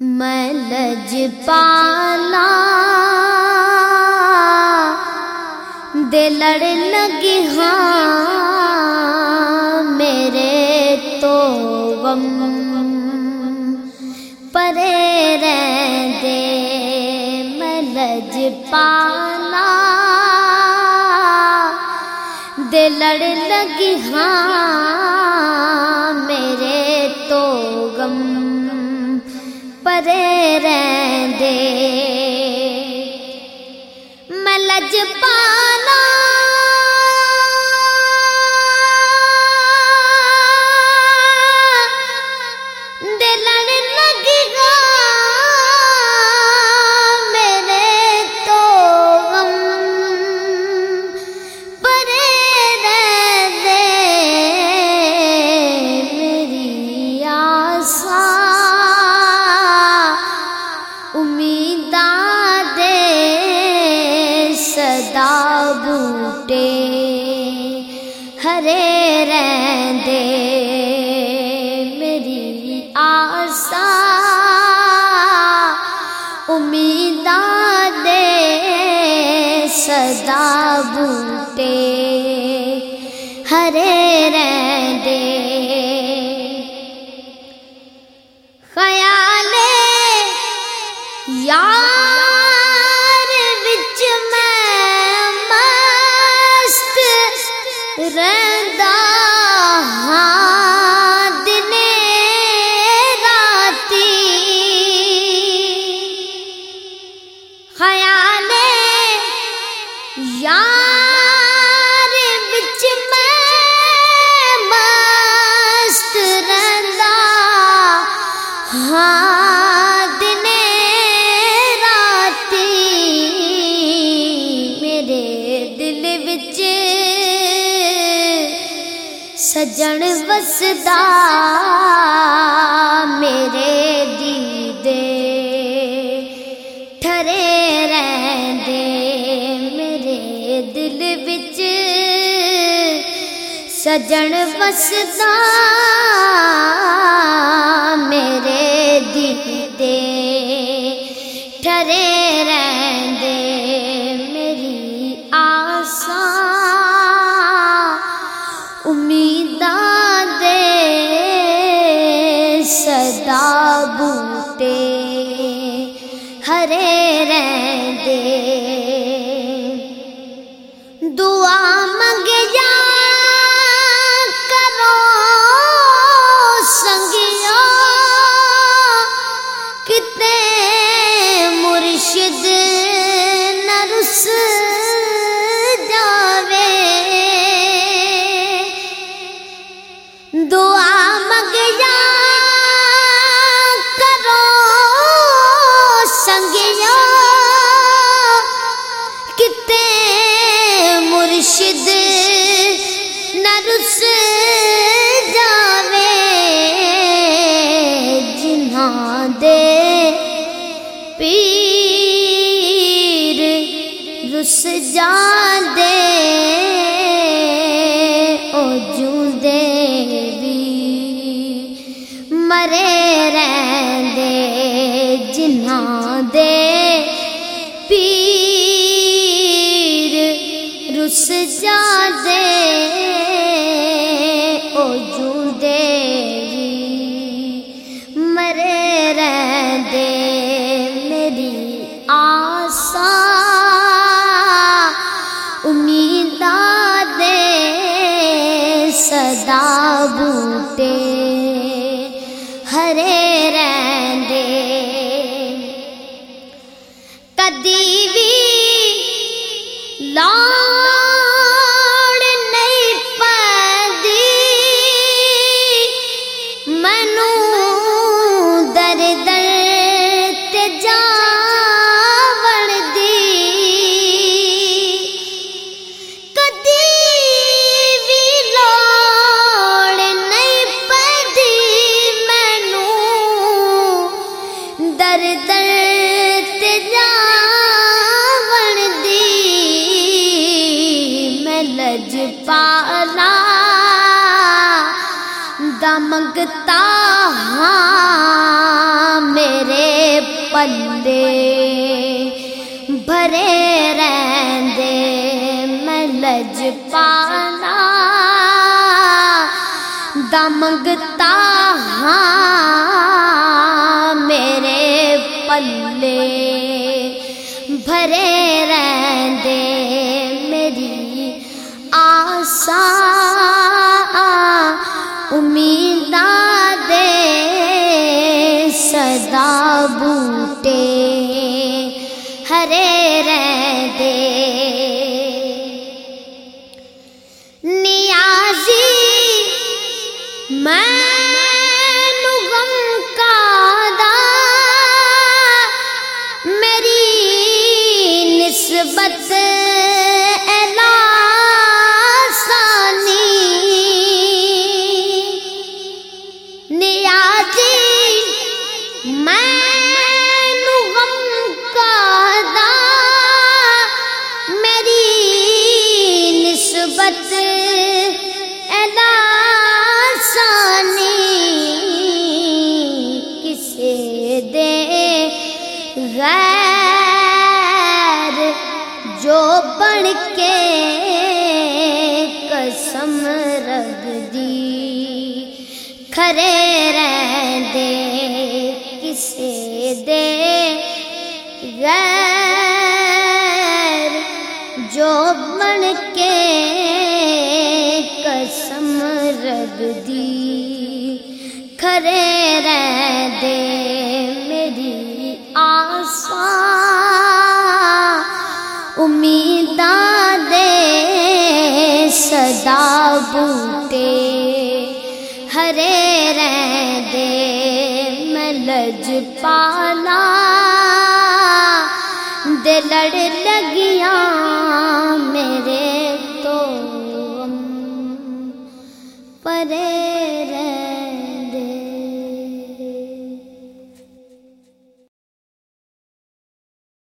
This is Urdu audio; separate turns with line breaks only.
میں لج پالا دلڑ لگی ہاں میرے تو غم پرے دے میں لج پالا دلڑ لگی ہاں میرے تو غم پرے رہندے ملج پانا ہرے رہندے میری آسا امیداں دے صدا بوٹے ہرے سجن وسدا میرے دیدے ٹھرے رہندے میرے دل وچ سجن وسدا میرے دیدے بوٹے ہرے رہتے دعا منگیا کرو سنگیا کتنے مرشد دے پیر رس جاندے او جوندے بھی مرے رہندے میری آساں امیداں دے صدا بوٹے ہرے رہندے۔ کدی بھی لاڑ دا ہاں میرے پلے بھرے رہندے، میں لج پالا دمگتا ہاں میرے پلے بھرے رہندے، میری آسا صدا قسم رکھ دی کھرے رہ دے کسے دے۔ غیر جو بن کے قسم رکھ دی کھرے بوٹے ہرے رہے ملج پالا دلڑ لڑ